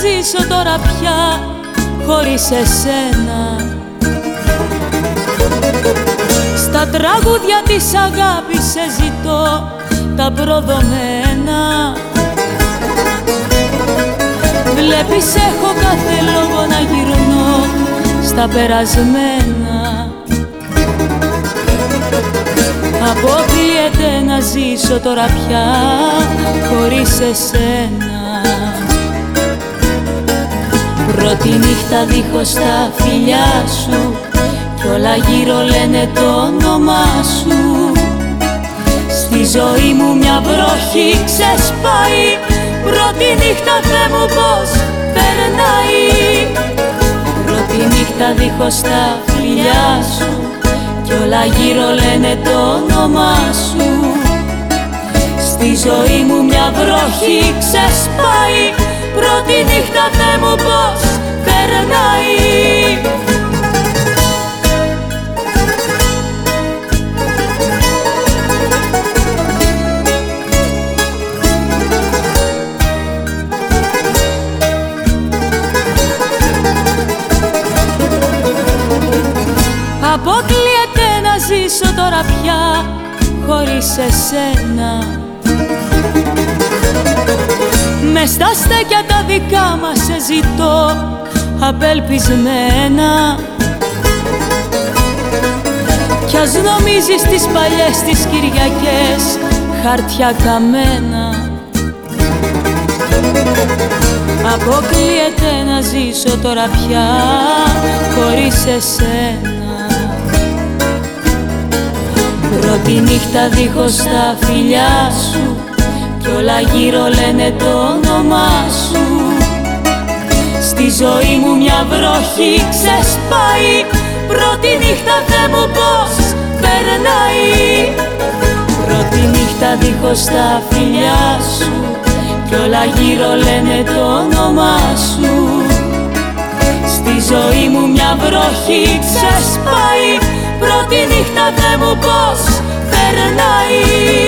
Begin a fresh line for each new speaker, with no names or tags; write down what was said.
ζήσω τώρα πια χωρίς εσένα. Στα τραγούδια της αγάπης σε ζητώ τα προδομένα. Βλέπεις έχω κάθε λόγο να γυρνώ στα περασμένα. Αποκλείεται να ζήσω τώρα πια χωρίς εσένα Πρώτη νύχτα δίχως τα φιλιά σου. Κι όλα γύρω λένε το όνομά σου. Στη ζωή μου μια βροχή ξεσπάει. Πρώτη νύχτα Θεέ μου πως περνάει. Πρώτη νύχτα δίχως τα φιλιά σου. Κι όλα γύρω λένε το όνομά σου. Στη ζωή μου μια βροχή ξεσπάει. Πρώτη νύχτα Θεέ μου πως περνάει. Αποκλείεται να ζήσω τώρα πια χωρίς εσένα Με στα στέκια τα δικά μας σε ζητώ απελπισμένα. Κι ας νομίζεις τις παλιές τις Κυριακές χαρτιά καμένα. Αποκλείεται να ζήσω τώρα πια χωρίς εσένα. Πρώτη νύχτα δίχως τα φιλιά σου Κι όλα γύρω λένε το όνομά σου. Στη ζωή μου μια βροχή ξεσπάει. Πρώτη νύχτα Θεέ μου πως περνάει. Πρώτη νύχτα δίχως τα φιλιά σου. Κι όλα γύρω λένε το όνομά σου. Στη ζωή μου μια βροχή ξεσπάει. Πρώτη νύχτα Θεέ μου πως περνάει